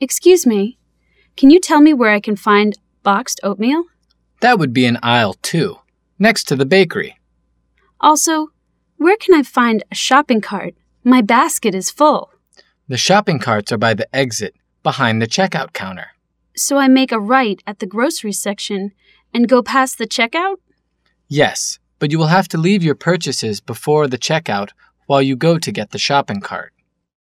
Excuse me. Can you tell me where I can find boxed oatmeal? That would be in aisle two, next to the bakery. Also, where can I find a shopping cart? My basket is full. The shopping carts are by the exit, behind the checkout counter. So I make a right at the grocery section and go past the checkout? Yes, but you will have to leave your purchases before the checkout while you go to get the shopping cart.